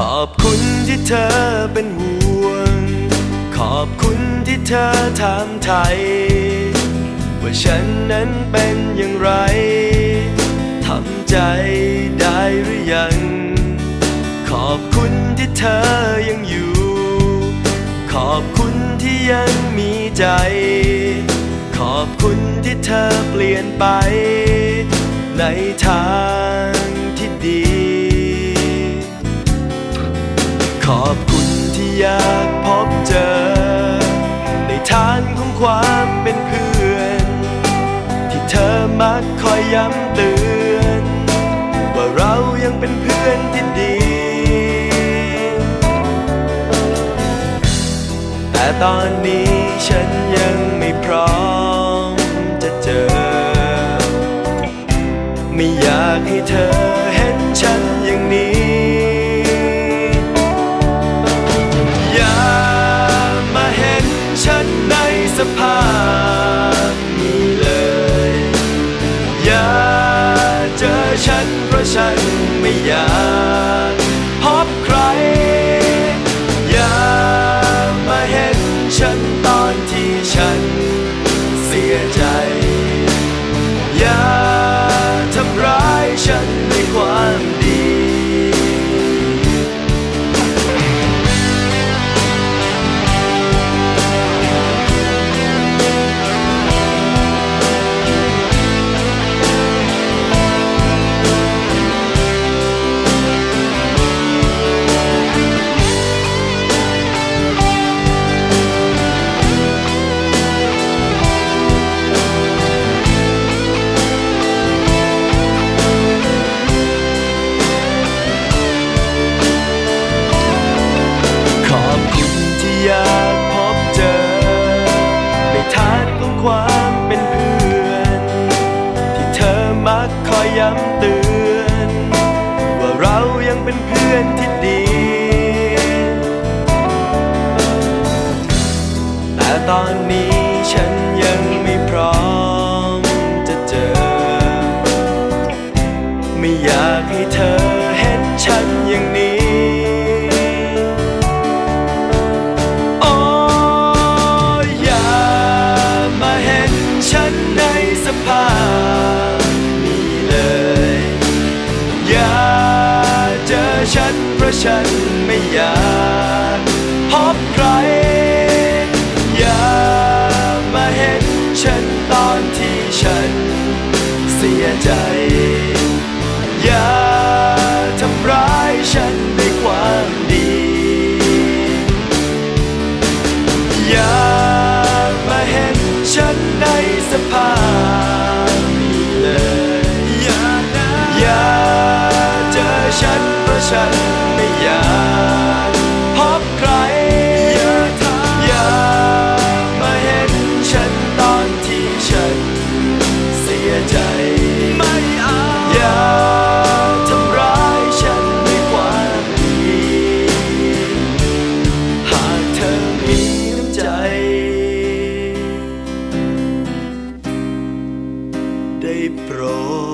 ขอบคุณที่เธอเป็นห่วง ขอบคุณที่เธอถามไทย ว่าฉันนั้นเป็นอย่างไร ทำใจได้หรือยัง ขอบคุณที่เธอยังอยู่ ขอบคุณที่ยังมีใจ ขอบคุณที่เธอเปลี่ยนไป ในทาง เจอ ในทางของความเป็นเพื่อน ที่เธอมักคอยย้ำเตือน ว่าเรายังเป็นเพื่อนที่ดี แต่ตอนนี้ฉันยังไม่พร้อมจะเจอ ไม่อยากให้เธอเห็นฉันอย่างนี้ ภาพนี้เลย อย่าเจอฉันเพราะฉันไม่อยาก อบคุณที่อยากพบเจอในทางของความเป็นเพื่อน ที่เธอมักคอยย้ำเตือน ว่าเรายังเป็นเพื่อนที่ดี แต่ตอนนี้ฉันยังไม่พร้อมจะเจอ ไม่อยากให้ สภาพนี้เลย อย่าเจอฉันเพราะฉันไม่อยากพบใคร อย่ามาเห็นฉันตอนที่ฉันเสียใจ อย่าทำร้ายฉันด้วยความดี อย่ามาเห็นฉันในสภาพ pro.